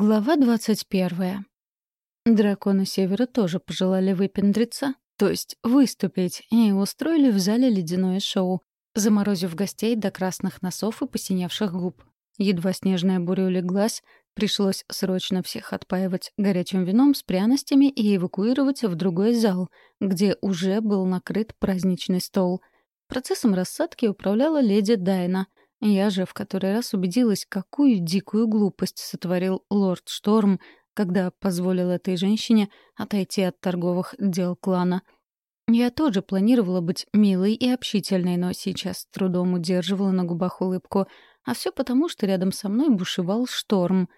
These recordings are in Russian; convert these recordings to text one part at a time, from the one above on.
Глава двадцать первая. Драконы Севера тоже пожелали выпендриться, то есть выступить, и устроили в зале ледяное шоу, заморозив гостей до красных носов и посиневших губ. Едва снежная буря улеглась, пришлось срочно всех отпаивать горячим вином с пряностями и эвакуировать в другой зал, где уже был накрыт праздничный стол. Процессом рассадки управляла леди Дайна — я же в который раз убедилась, какую дикую глупость сотворил лорд Шторм, когда позволил этой женщине отойти от торговых дел клана. Я тоже планировала быть милой и общительной, но сейчас трудом удерживала на губах улыбку. А все потому, что рядом со мной бушевал шторм.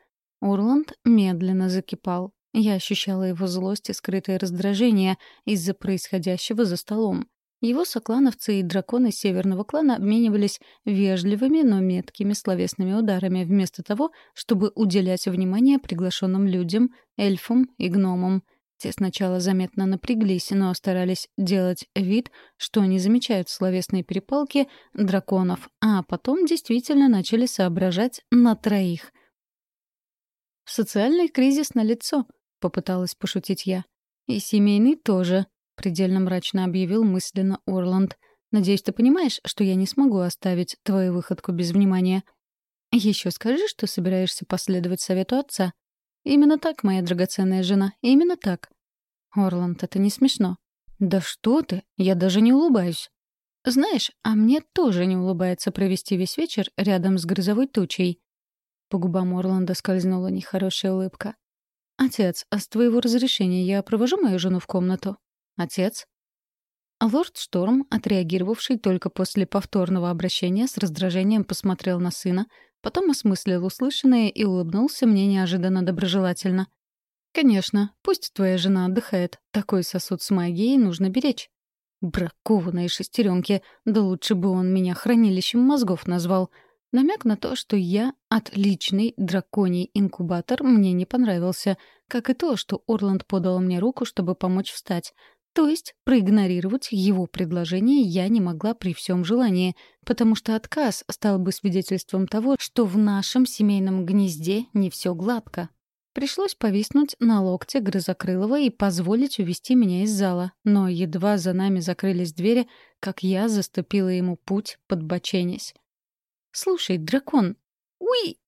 Урланд медленно закипал. Я ощущала его злость и скрытое раздражение из-за происходящего за столом. Его соклановцы и драконы северного клана обменивались вежливыми, но меткими словесными ударами, вместо того, чтобы уделять внимание приглашенным людям, эльфам и гномам. Те сначала заметно напряглись, но старались делать вид, что не замечают словесные перепалки драконов, а потом действительно начали соображать на троих. «Социальный кризис на лицо, попыталась пошутить я. «И семейный тоже», предельно мрачно объявил мысленно Орланд. «Надеюсь, ты понимаешь, что я не смогу оставить твою выходку без внимания. Еще скажи, что собираешься последовать совету отца. Именно так, моя драгоценная жена, именно так». «Орланд, это не смешно». «Да что ты, я даже не улыбаюсь». «Знаешь, а мне тоже не улыбается провести весь вечер рядом с грозовой тучей». По губам Орланда скользнула нехорошая улыбка. «Отец, а с твоего разрешения я провожу мою жену в комнату?» Отец? Лорд Шторм, отреагировавший только после повторного обращения, с раздражением посмотрел на сына, потом осмыслил услышанное и улыбнулся мне неожиданно доброжелательно. «Конечно, пусть твоя жена отдыхает. Такой сосуд с магией нужно беречь». Бракованные шестеренки, да лучше бы он меня хранилищем мозгов назвал. Намек на то, что я отличный драконий инкубатор, мне не понравился, как и то, что Орланд подал мне руку, чтобы помочь встать. То есть проигнорировать его предложение я не могла при всем желании, потому что отказ стал бы свидетельством того, что в нашем семейном гнезде не все гладко. Пришлось повиснуть на локте Грызокрылова и позволить увести меня из зала, но едва за нами закрылись двери, как я заступила ему путь, подбоченясь. «Слушай, дракон!» «Уи!»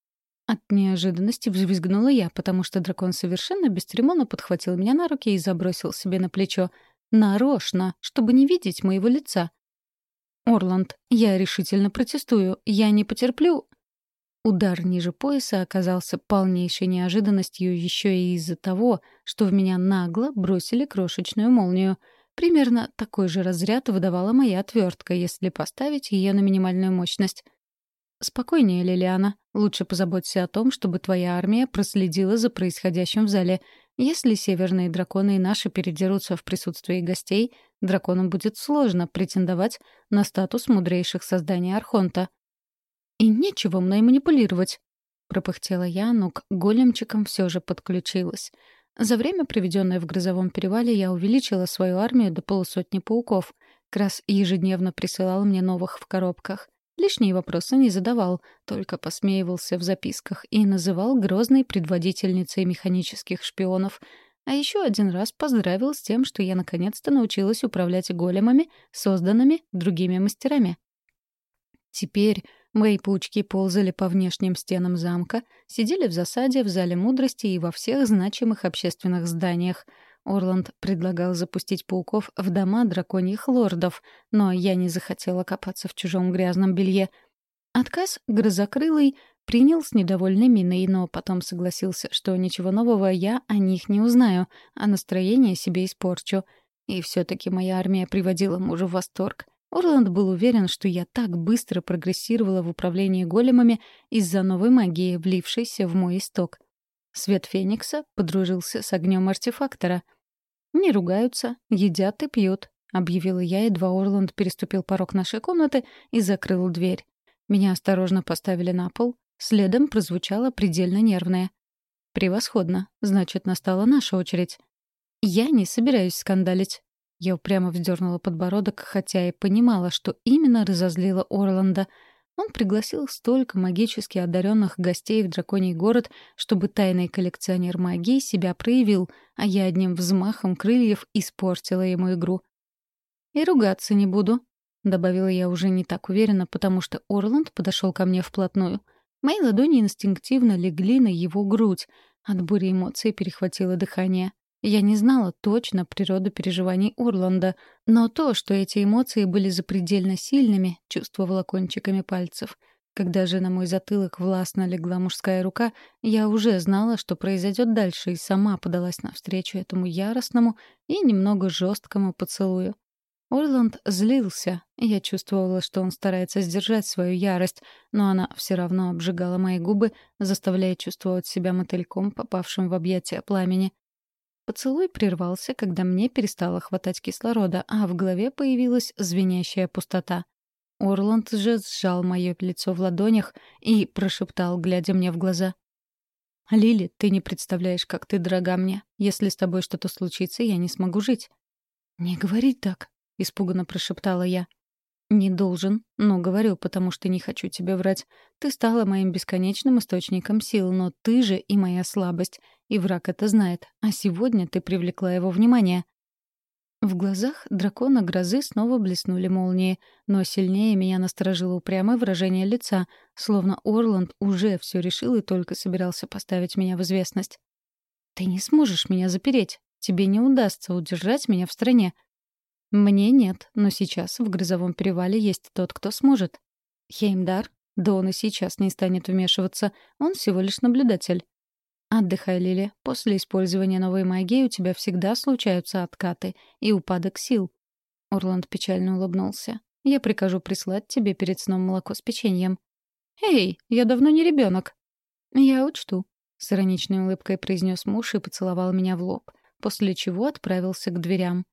От неожиданности взвизгнула я, потому что дракон совершенно бесцеремонно подхватил меня на руки и забросил себе на плечо — Нарочно, чтобы не видеть моего лица. «Орланд, я решительно протестую. Я не потерплю...» Удар ниже пояса оказался полнейшей неожиданностью еще и из-за того, что в меня нагло бросили крошечную молнию. Примерно такой же разряд выдавала моя отвертка, если поставить ее на минимальную мощность. «Спокойнее, Лилиана. Лучше позаботься о том, чтобы твоя армия проследила за происходящим в зале. Если северные драконы и наши передерутся в присутствии гостей, драконам будет сложно претендовать на статус мудрейших созданий Архонта. «И нечего мной манипулировать», — пропыхтела я, но к големчикам все же подключилась. За время, проведенное в грозовом перевале, я увеличила свою армию до полусотни пауков. Крас ежедневно присылал мне новых в коробках. Лишние вопросы не задавал, только посмеивался в записках и называл грозной предводительницей механических шпионов. А еще один раз поздравил с тем, что я наконец-то научилась управлять големами, созданными другими мастерами. Теперь мои паучки ползали по внешним стенам замка, сидели в засаде в Зале Мудрости и во всех значимых общественных зданиях — Орланд предлагал запустить пауков в дома драконьих лордов, но я не захотела копаться в чужом грязном белье. Отказ грозокрылый принял с недовольной миной, но потом согласился, что ничего нового я о них не узнаю, а настроение себе испорчу. И все-таки моя армия приводила мужа в восторг. Орланд был уверен, что я так быстро прогрессировала в управлении големами из-за новой магии, влившейся в мой исток. Свет Феникса подружился с огнем артефактора. «Не ругаются, едят и пьют», — объявила я, едва Орланд переступил порог нашей комнаты и закрыл дверь. Меня осторожно поставили на пол. Следом прозвучало предельно нервное. «Превосходно. Значит, настала наша очередь». «Я не собираюсь скандалить». Я упрямо вздернула подбородок, хотя и понимала, что именно разозлила Орланда. Он пригласил столько магически одаренных гостей в драконий город, чтобы тайный коллекционер магии себя проявил, а я одним взмахом крыльев испортила ему игру. «И ругаться не буду», — добавила я уже не так уверенно, потому что Орланд подошел ко мне вплотную. Мои ладони инстинктивно легли на его грудь. От бури эмоций перехватило дыхание. Я не знала точно природу переживаний Орланда, но то, что эти эмоции были запредельно сильными, чувствовала кончиками пальцев. Когда же на мой затылок властно легла мужская рука, я уже знала, что произойдет дальше, и сама подалась навстречу этому яростному и немного жесткому поцелую. Орланд злился, я чувствовала, что он старается сдержать свою ярость, но она все равно обжигала мои губы, заставляя чувствовать себя мотыльком, попавшим в объятия пламени. Поцелуй прервался, когда мне перестало хватать кислорода, а в голове появилась звенящая пустота. Орланд же сжал мое лицо в ладонях и прошептал, глядя мне в глаза. «Лили, ты не представляешь, как ты дорога мне. Если с тобой что-то случится, я не смогу жить». «Не говори так», — испуганно прошептала я. «Не должен, но говорю, потому что не хочу тебе врать. Ты стала моим бесконечным источником сил, но ты же и моя слабость, и враг это знает. А сегодня ты привлекла его внимание». В глазах дракона грозы снова блеснули молнии, но сильнее меня насторожило упрямое выражение лица, словно Орланд уже все решил и только собирался поставить меня в известность. «Ты не сможешь меня запереть. Тебе не удастся удержать меня в стране. Мне нет, но сейчас в грозовом перевале есть тот, кто сможет. Хеймдар? Да он и сейчас не станет вмешиваться. Он всего лишь наблюдатель. Отдыхай, Лили. После использования новой магии у тебя всегда случаются откаты и упадок сил. Орланд печально улыбнулся. Я прикажу прислать тебе перед сном молоко с печеньем. «Эй, я давно не ребенок. «Я учту», — с ироничной улыбкой произнес муж и поцеловал меня в лоб, после чего отправился к дверям.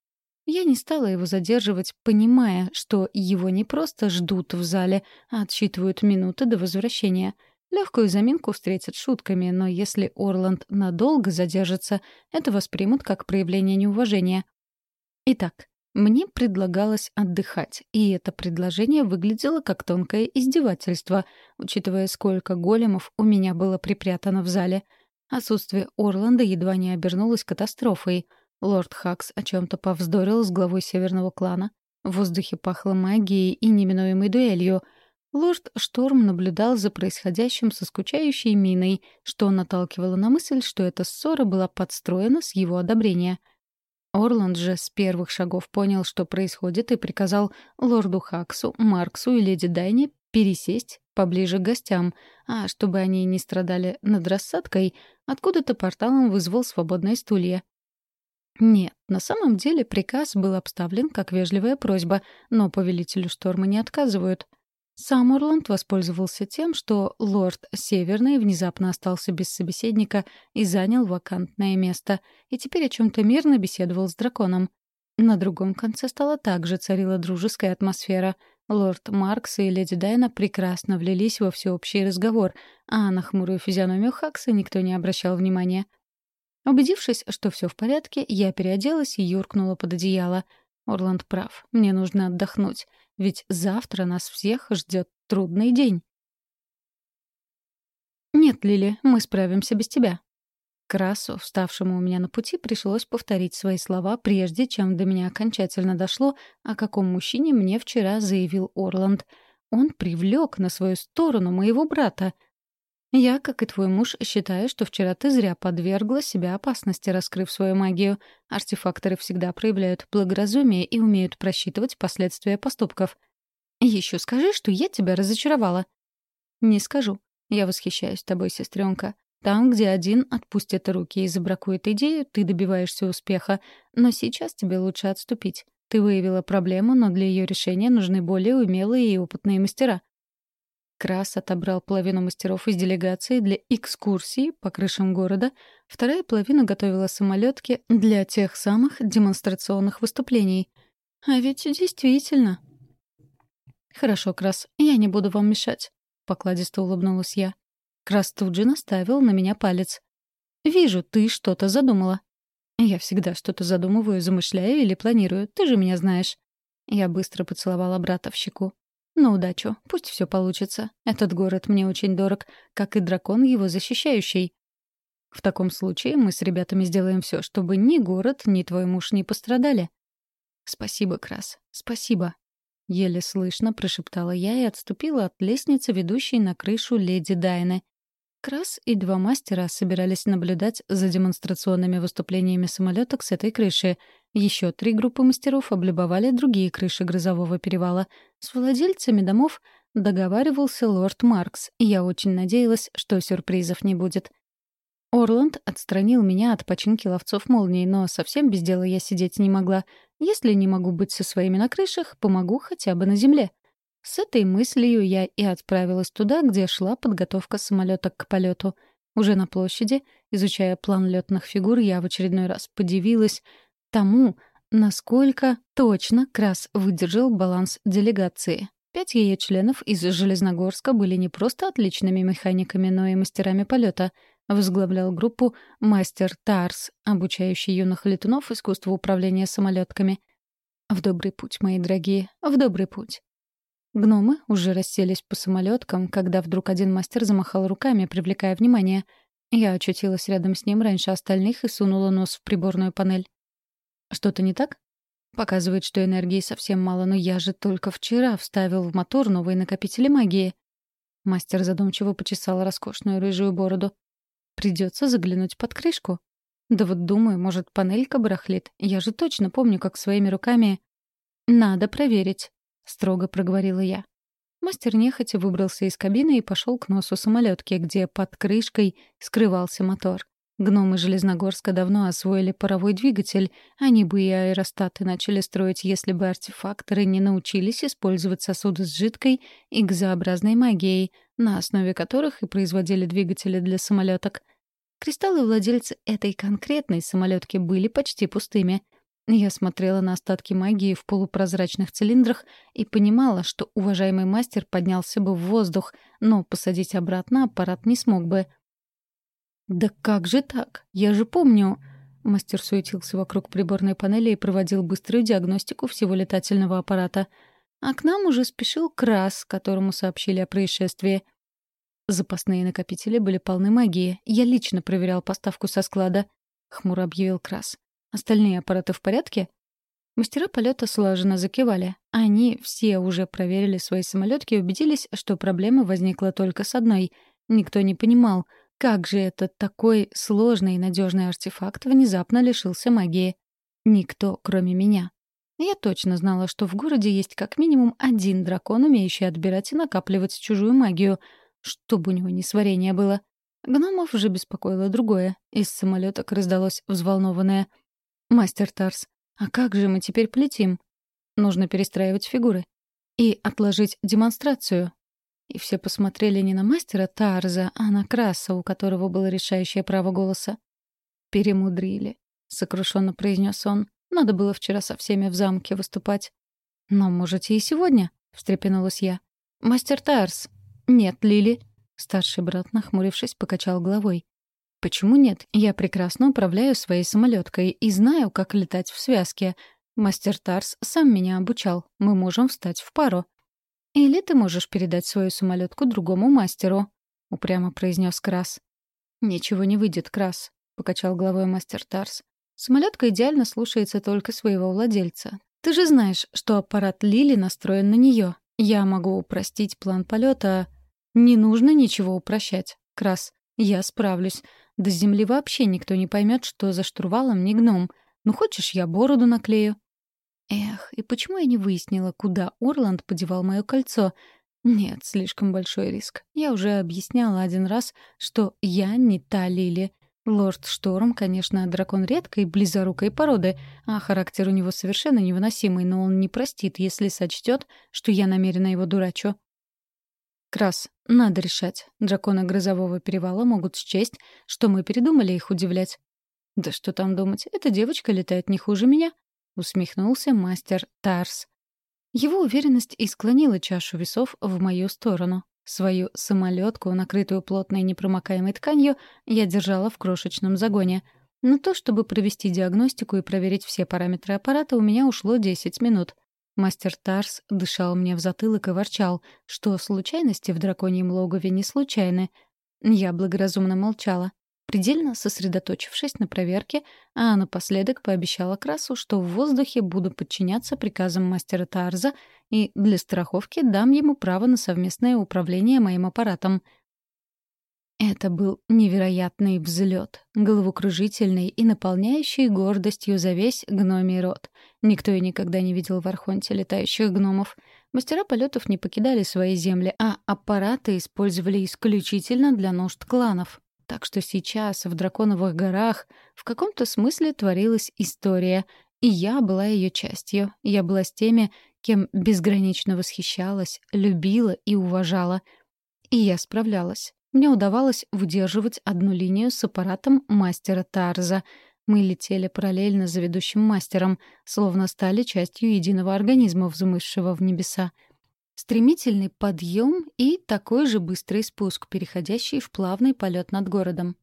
Я не стала его задерживать, понимая, что его не просто ждут в зале, а отсчитывают минуты до возвращения. Легкую заминку встретят шутками, но если Орланд надолго задержится, это воспримут как проявление неуважения. Итак, мне предлагалось отдыхать, и это предложение выглядело как тонкое издевательство, учитывая, сколько големов у меня было припрятано в зале. Отсутствие Орланда едва не обернулось катастрофой — Лорд Хакс о чем-то повздорил с главой северного клана. В воздухе пахло магией и неминуемой дуэлью. Лорд Шторм наблюдал за происходящим со скучающей миной, что наталкивало на мысль, что эта ссора была подстроена с его одобрения. Орланд же с первых шагов понял, что происходит, и приказал лорду Хаксу, Марксу и леди Дайне пересесть поближе к гостям, а чтобы они не страдали над рассадкой, откуда-то порталом вызвал свободные стулья. Нет, на самом деле приказ был обставлен как вежливая просьба, но повелителю шторма не отказывают. Сам Орланд воспользовался тем, что лорд Северный внезапно остался без собеседника и занял вакантное место, и теперь о чем-то мирно беседовал с драконом. На другом конце стола также царила дружеская атмосфера. Лорд Маркс и леди Дайна прекрасно влились во всеобщий разговор, а на хмурую физиономию Хакса никто не обращал внимания — Убедившись, что все в порядке, я переоделась и юркнула под одеяло. Орланд прав, мне нужно отдохнуть, ведь завтра нас всех ждет трудный день. «Нет, Лили, мы справимся без тебя». Красу, вставшему у меня на пути, пришлось повторить свои слова, прежде чем до меня окончательно дошло, о каком мужчине мне вчера заявил Орланд. Он привлек на свою сторону моего брата — я, как и твой муж, считаю, что вчера ты зря подвергла себя опасности, раскрыв свою магию. Артефакторы всегда проявляют благоразумие и умеют просчитывать последствия поступков. Еще скажи, что я тебя разочаровала. Не скажу. Я восхищаюсь тобой, сестренка. Там, где один отпустит руки и забракует идею, ты добиваешься успеха. Но сейчас тебе лучше отступить. Ты выявила проблему, но для ее решения нужны более умелые и опытные мастера. Крас отобрал половину мастеров из делегации для экскурсии по крышам города, вторая половина готовила самолетки для тех самых демонстрационных выступлений. А ведь действительно. «Хорошо, Крас, я не буду вам мешать», — покладисто улыбнулась я. Крас тут же наставил на меня палец. «Вижу, ты что-то задумала». «Я всегда что-то задумываю, замышляю или планирую, ты же меня знаешь». Я быстро поцеловала брата в щеку. На удачу. Пусть все получится. Этот город мне очень дорог, как и дракон его защищающий. В таком случае мы с ребятами сделаем все, чтобы ни город, ни твой муж не пострадали. Спасибо, Крас. Спасибо. Еле слышно прошептала я и отступила от лестницы, ведущей на крышу леди Дайны. Крас и два мастера собирались наблюдать за демонстрационными выступлениями самолеток с этой крыши. Еще три группы мастеров облюбовали другие крыши грозового перевала. С владельцами домов договаривался лорд Маркс, и я очень надеялась, что сюрпризов не будет. Орланд отстранил меня от починки ловцов молний, но совсем без дела я сидеть не могла. Если не могу быть со своими на крышах, помогу хотя бы на земле. С этой мыслью я и отправилась туда, где шла подготовка самолета к полету. Уже на площади, изучая план летных фигур, я в очередной раз подивилась тому, насколько точно Крас выдержал баланс делегации. Пять ее членов из Железногорска были не просто отличными механиками, но и мастерами полета — Возглавлял группу мастер Тарс, обучающий юных летунов искусству управления самолетками. В добрый путь, мои дорогие, в добрый путь. Гномы уже расселись по самолеткам, когда вдруг один мастер замахал руками, привлекая внимание. Я очутилась рядом с ним раньше остальных и сунула нос в приборную панель. «Что-то не так?» Показывает, что энергии совсем мало, но я же только вчера вставил в мотор новые накопители магии. Мастер задумчиво почесал роскошную рыжую бороду. Придется заглянуть под крышку. Да вот думаю, может, панелька барахлит. Я же точно помню, как своими руками... «Надо проверить», — строго проговорила я. Мастер нехотя выбрался из кабины и пошел к носу самолетки, где под крышкой скрывался мотор. Гномы Железногорска давно освоили паровой двигатель, они бы и аэростаты начали строить, если бы артефакторы не научились использовать сосуды с жидкой и газообразной магией, на основе которых и производили двигатели для самолеток. Кристаллы владельца этой конкретной самолетки были почти пустыми. Я смотрела на остатки магии в полупрозрачных цилиндрах и понимала, что уважаемый мастер поднялся бы в воздух, но посадить обратно аппарат не смог бы. «Да как же так? Я же помню...» Мастер суетился вокруг приборной панели и проводил быструю диагностику всего летательного аппарата. А к нам уже спешил Крас, которому сообщили о происшествии. Запасные накопители были полны магии. Я лично проверял поставку со склада. Хмуро объявил Крас. Остальные аппараты в порядке? Мастера полета слаженно закивали. Они все уже проверили свои самолетки и убедились, что проблема возникла только с одной. Никто не понимал, как же этот такой сложный и надежный артефакт внезапно лишился магии. Никто, кроме меня. Я точно знала, что в городе есть как минимум один дракон, умеющий отбирать и накапливать чужую магию — чтобы у него несварение было. Гномов же беспокоило другое. Из самолеток раздалось взволнованное. «Мастер Тарс, а как же мы теперь полетим? Нужно перестраивать фигуры. И отложить демонстрацию». И все посмотрели не на мастера Тарза, а на Краса, у которого было решающее право голоса. «Перемудрили», — сокрушенно произнес он. «Надо было вчера со всеми в замке выступать». «Но можете и сегодня», — встрепенулась я. «Мастер Тарс, «Нет, Лили». Старший брат, нахмурившись, покачал головой. «Почему нет? Я прекрасно управляю своей самолеткой и знаю, как летать в связке. Мастер Тарс сам меня обучал. Мы можем встать в пару. Или ты можешь передать свою самолетку другому мастеру», — упрямо произнес Крас. «Ничего не выйдет, Крас», — покачал головой мастер Тарс. «Самолетка идеально слушается только своего владельца. Ты же знаешь, что аппарат Лили настроен на нее. Я могу упростить план полета, не нужно ничего упрощать. Крас, я справлюсь. До земли вообще никто не поймет, что за штурвалом не гном. Ну, хочешь, я бороду наклею? Эх, и почему я не выяснила, куда Орланд подевал мое кольцо? Нет, слишком большой риск. Я уже объясняла один раз, что я не та Лили. Лорд Шторм, конечно, дракон редкой, близорукой породы, а характер у него совершенно невыносимый, но он не простит, если сочтет, что я намеренно его дурачу. Крас, надо решать. Драконы Грозового перевала могут счесть, что мы передумали их удивлять. Да что там думать, эта девочка летает не хуже меня, усмехнулся мастер Тарс. Его уверенность и склонила чашу весов в мою сторону. Свою самолетку, накрытую плотной непромокаемой тканью, я держала в крошечном загоне. На то, чтобы провести диагностику и проверить все параметры аппарата, у меня ушло 10 минут. Мастер Тарс дышал мне в затылок и ворчал, что случайности в драконьем логове не случайны. Я благоразумно молчала, предельно сосредоточившись на проверке, а напоследок пообещала Красу, что в воздухе буду подчиняться приказам мастера Тарза и для страховки дам ему право на совместное управление моим аппаратом — это был невероятный взлет, головокружительный и наполняющий гордостью за весь гномий род. Никто и никогда не видел в Архонте летающих гномов. Мастера полетов не покидали свои земли, а аппараты использовали исключительно для нужд кланов. Так что сейчас в Драконовых горах в каком-то смысле творилась история, и я была ее частью. Я была с теми, кем безгранично восхищалась, любила и уважала. И я справлялась. Мне удавалось выдерживать одну линию с аппаратом мастера Тарза. Мы летели параллельно за ведущим мастером, словно стали частью единого организма, взмывшего в небеса. Стремительный подъем и такой же быстрый спуск, переходящий в плавный полет над городом.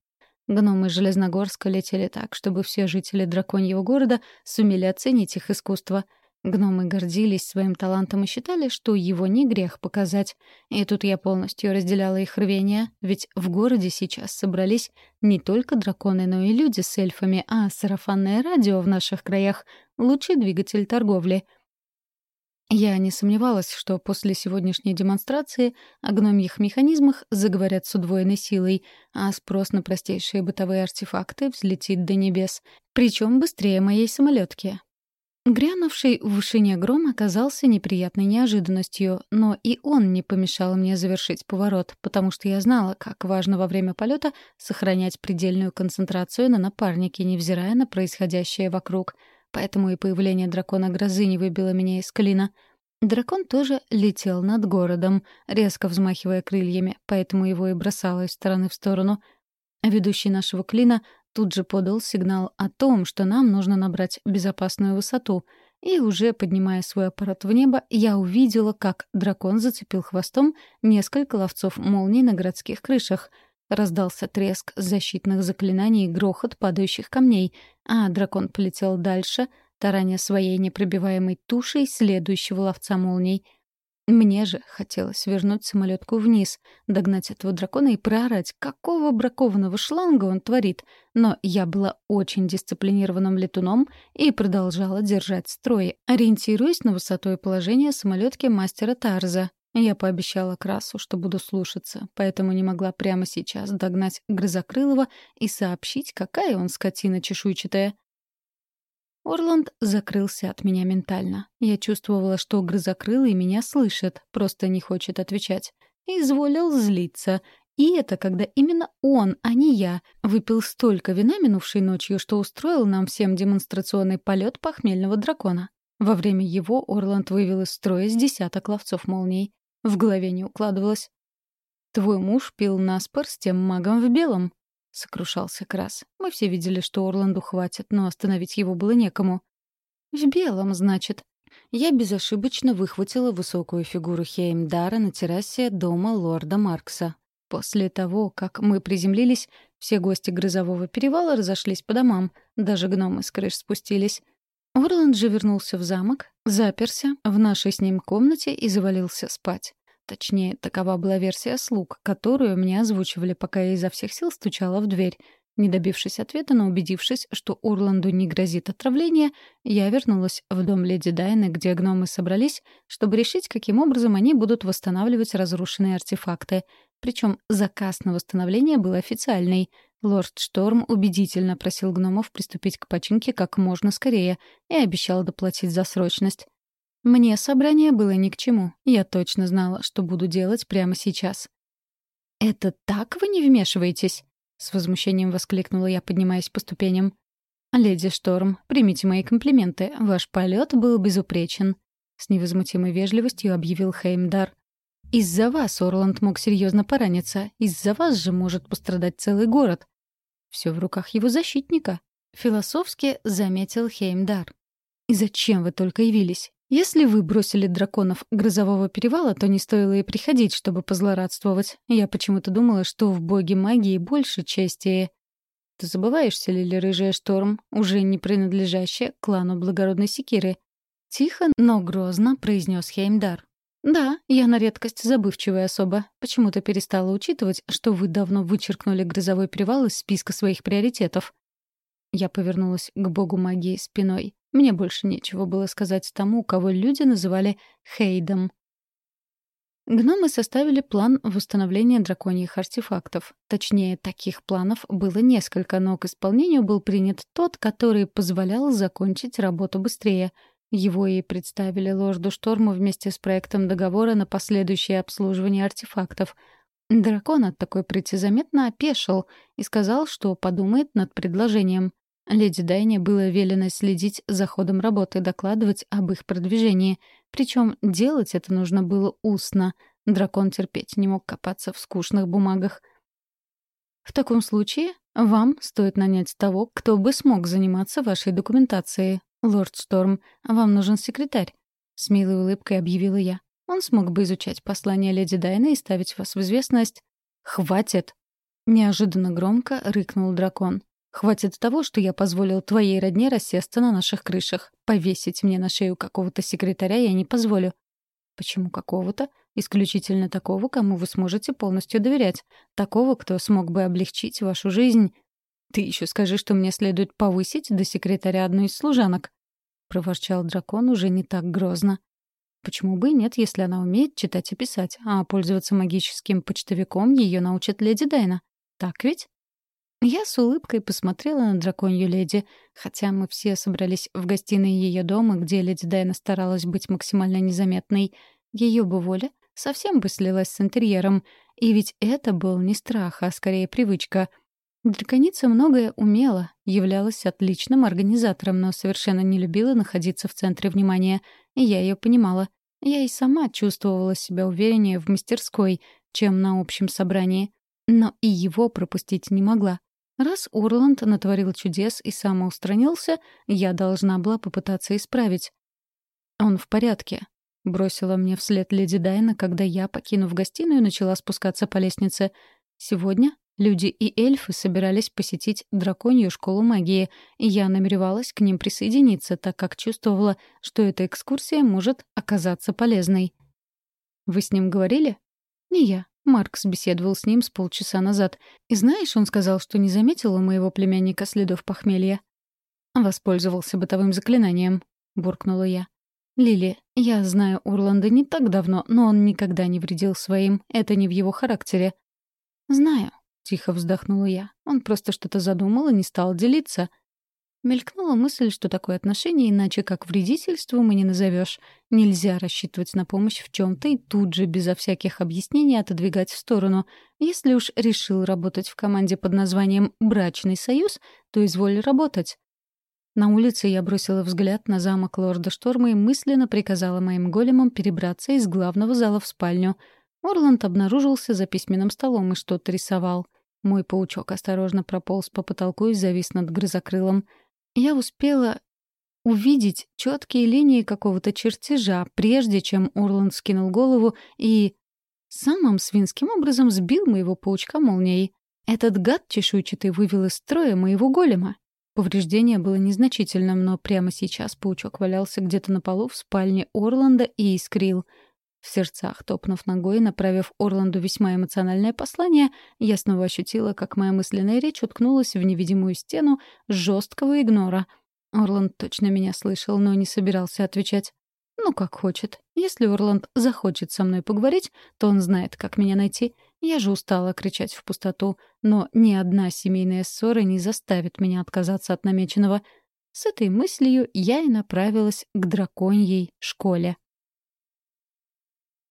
Гномы Железногорска летели так, чтобы все жители драконьего города сумели оценить их искусство — Гномы гордились своим талантом и считали, что его не грех показать. И тут я полностью разделяла их рвение, ведь в городе сейчас собрались не только драконы, но и люди с эльфами, а сарафанное радио в наших краях — лучший двигатель торговли. Я не сомневалась, что после сегодняшней демонстрации о гномьих механизмах заговорят с удвоенной силой, а спрос на простейшие бытовые артефакты взлетит до небес. Причем быстрее моей самолетки. Грянувший в вышине гром оказался неприятной неожиданностью, но и он не помешал мне завершить поворот, потому что я знала, как важно во время полета сохранять предельную концентрацию на напарнике, невзирая на происходящее вокруг. Поэтому и появление дракона грозы не выбило меня из клина. Дракон тоже летел над городом, резко взмахивая крыльями, поэтому его и бросало из стороны в сторону. Ведущий нашего клина тут же подал сигнал о том, что нам нужно набрать безопасную высоту. И уже поднимая свой аппарат в небо, я увидела, как дракон зацепил хвостом несколько ловцов молний на городских крышах. Раздался треск защитных заклинаний и грохот падающих камней, а дракон полетел дальше, тараня своей непробиваемой тушей следующего ловца молний — мне же хотелось вернуть самолетку вниз, догнать этого дракона и проорать, какого бракованного шланга он творит. Но я была очень дисциплинированным летуном и продолжала держать строй, ориентируясь на высоту и положение самолетки мастера Тарза. Я пообещала Красу, что буду слушаться, поэтому не могла прямо сейчас догнать Грызокрылова и сообщить, какая он скотина чешуйчатая. Орланд закрылся от меня ментально. Я чувствовала, что грызокрылый меня слышит, просто не хочет отвечать. Изволил злиться. И это когда именно он, а не я, выпил столько вина минувшей ночью, что устроил нам всем демонстрационный полет похмельного дракона. Во время его Орланд вывел из строя с десяток ловцов молний. В голове не укладывалось. «Твой муж пил наспор с тем магом в белом», — сокрушался Крас. «Мы все видели, что Орланду хватит, но остановить его было некому». «В белом, значит». Я безошибочно выхватила высокую фигуру Хеймдара на террасе дома лорда Маркса. После того, как мы приземлились, все гости грозового перевала разошлись по домам, даже гномы с крыш спустились. Орланд же вернулся в замок, заперся в нашей с ним комнате и завалился спать. Точнее, такова была версия слуг, которую мне озвучивали, пока я изо всех сил стучала в дверь. Не добившись ответа, но убедившись, что Орланду не грозит отравление, я вернулась в дом леди Дайны, где гномы собрались, чтобы решить, каким образом они будут восстанавливать разрушенные артефакты. Причем заказ на восстановление был официальный. Лорд Шторм убедительно просил гномов приступить к починке как можно скорее и обещал доплатить за срочность. Мне собрание было ни к чему. Я точно знала, что буду делать прямо сейчас. «Это так вы не вмешиваетесь?» — с возмущением воскликнула я, поднимаясь по ступеням. «Леди Шторм, примите мои комплименты. Ваш полет был безупречен», — с невозмутимой вежливостью объявил Хеймдар. «Из-за вас Орланд мог серьезно пораниться. Из-за вас же может пострадать целый город. Все в руках его защитника», — философски заметил Хеймдар. «И зачем вы только явились? Если вы бросили драконов грозового перевала, то не стоило и приходить, чтобы позлорадствовать. Я почему-то думала, что в боге магии больше чести. Ты забываешься, Лили Рыжая Шторм, уже не принадлежащая клану благородной секиры? Тихо, но грозно произнес Хеймдар. «Да, я на редкость забывчивая особа. Почему-то перестала учитывать, что вы давно вычеркнули грозовой привал из списка своих приоритетов». Я повернулась к богу магии спиной. Мне больше нечего было сказать тому, кого люди называли Хейдом. Гномы составили план восстановления драконьих артефактов. Точнее, таких планов было несколько, но к исполнению был принят тот, который позволял закончить работу быстрее — его и представили лорду Шторму вместе с проектом договора на последующее обслуживание артефактов. Дракон от такой прыти заметно опешил и сказал, что подумает над предложением. Леди Дайне было велено следить за ходом работы, докладывать об их продвижении. Причем делать это нужно было устно. Дракон терпеть не мог копаться в скучных бумагах. В таком случае вам стоит нанять того, кто бы смог заниматься вашей документацией, «Лорд Шторм, вам нужен секретарь», — с милой улыбкой объявила я. «Он смог бы изучать послание леди Дайны и ставить вас в известность». «Хватит!» — неожиданно громко рыкнул дракон. «Хватит того, что я позволил твоей родне рассесться на наших крышах. Повесить мне на шею какого-то секретаря я не позволю». «Почему какого-то? Исключительно такого, кому вы сможете полностью доверять. Такого, кто смог бы облегчить вашу жизнь «Ты еще скажи, что мне следует повысить до секретаря одной из служанок», — проворчал дракон уже не так грозно. «Почему бы и нет, если она умеет читать и писать, а пользоваться магическим почтовиком ее научит леди Дайна? Так ведь?» Я с улыбкой посмотрела на драконью леди, хотя мы все собрались в гостиной ее дома, где леди Дайна старалась быть максимально незаметной. Ее бы воля совсем бы слилась с интерьером, и ведь это был не страх, а скорее привычка — Драконица многое умела, являлась отличным организатором, но совершенно не любила находиться в центре внимания, и я ее понимала. Я и сама чувствовала себя увереннее в мастерской, чем на общем собрании. Но и его пропустить не могла. Раз Урланд натворил чудес и самоустранился, я должна была попытаться исправить. «Он в порядке», — бросила мне вслед леди Дайна, когда я, покинув гостиную, начала спускаться по лестнице. «Сегодня Люди и эльфы собирались посетить драконью школу магии, и я намеревалась к ним присоединиться, так как чувствовала, что эта экскурсия может оказаться полезной. «Вы с ним говорили?» «Не я. Маркс беседовал с ним с полчаса назад. И знаешь, он сказал, что не заметил у моего племянника следов похмелья». «Воспользовался бытовым заклинанием», — буркнула я. «Лили, я знаю Урланда не так давно, но он никогда не вредил своим. Это не в его характере». «Знаю», Тихо вздохнула я. Он просто что-то задумал и не стал делиться. Мелькнула мысль, что такое отношение иначе как вредительству мы не назовешь. Нельзя рассчитывать на помощь в чем-то и тут же, безо всяких объяснений, отодвигать в сторону. Если уж решил работать в команде под названием «Брачный союз», то изволь работать. На улице я бросила взгляд на замок лорда Шторма и мысленно приказала моим големам перебраться из главного зала в спальню. Орланд обнаружился за письменным столом и что-то рисовал. Мой паучок осторожно прополз по потолку и завис над грызокрылом. Я успела увидеть четкие линии какого-то чертежа, прежде чем Орланд скинул голову и самым свинским образом сбил моего паучка молнией. Этот гад чешуйчатый вывел из строя моего голема. Повреждение было незначительным, но прямо сейчас паучок валялся где-то на полу в спальне Орланда и искрил — в сердцах, топнув ногой, направив Орланду весьма эмоциональное послание, я снова ощутила, как моя мысленная речь уткнулась в невидимую стену жесткого игнора. Орланд точно меня слышал, но не собирался отвечать. Ну, как хочет. Если Орланд захочет со мной поговорить, то он знает, как меня найти. Я же устала кричать в пустоту, но ни одна семейная ссора не заставит меня отказаться от намеченного. С этой мыслью я и направилась к драконьей школе.